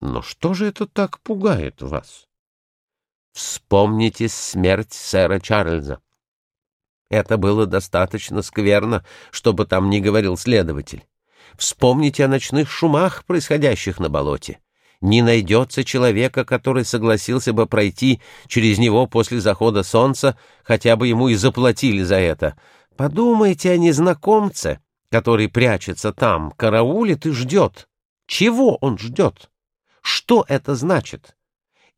Но что же это так пугает вас? Вспомните смерть сэра Чарльза. Это было достаточно скверно, чтобы там не говорил следователь. Вспомните о ночных шумах, происходящих на болоте. Не найдется человека, который согласился бы пройти через него после захода солнца, хотя бы ему и заплатили за это. Подумайте о незнакомце, который прячется там, караулит и ждет. Чего он ждет? Что это значит?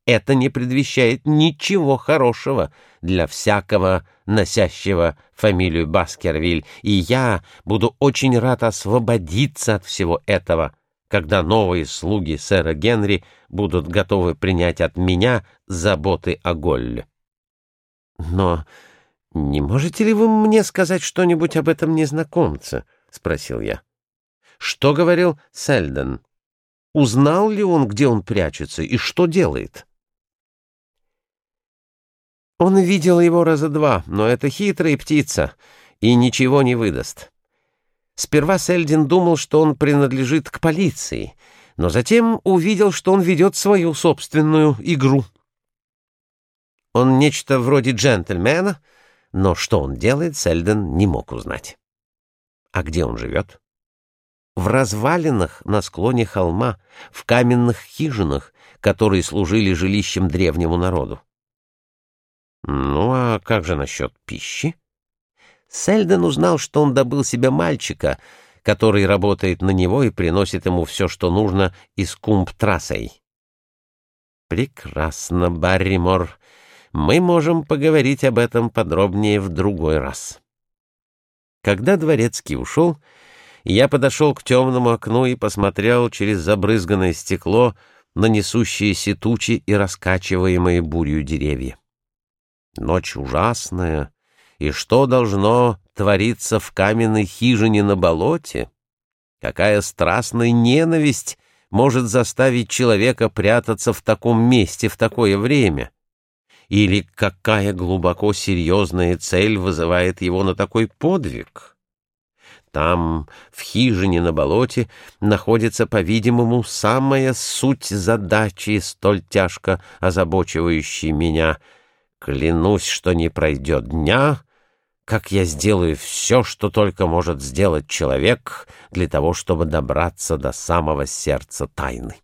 Это не предвещает ничего хорошего для всякого носящего фамилию Баскервиль, и я буду очень рад освободиться от всего этого, когда новые слуги сэра Генри будут готовы принять от меня заботы о Голле. Но не можете ли вы мне сказать что-нибудь об этом незнакомце? — спросил я. — Что говорил Сельден? Узнал ли он, где он прячется и что делает? Он видел его раза два, но это хитрая птица и ничего не выдаст. Сперва Сельдин думал, что он принадлежит к полиции, но затем увидел, что он ведет свою собственную игру. Он нечто вроде джентльмена, но что он делает, Сельден не мог узнать. А где он живет? В развалинах на склоне холма, в каменных хижинах, которые служили жилищем древнему народу. Ну а как же насчет пищи? Сельден узнал, что он добыл себе мальчика, который работает на него и приносит ему все, что нужно из кумб-трассой. Прекрасно, Барримор. Мы можем поговорить об этом подробнее в другой раз. Когда дворецкий ушел, я подошел к темному окну и посмотрел через забрызганное стекло на несущиеся тучи и раскачиваемые бурью деревья. Ночь ужасная, и что должно твориться в каменной хижине на болоте? Какая страстная ненависть может заставить человека прятаться в таком месте в такое время? Или какая глубоко серьезная цель вызывает его на такой подвиг? Там, в хижине на болоте, находится, по-видимому, самая суть задачи, столь тяжко озабочивающей меня. Клянусь, что не пройдет дня, как я сделаю все, что только может сделать человек для того, чтобы добраться до самого сердца тайны.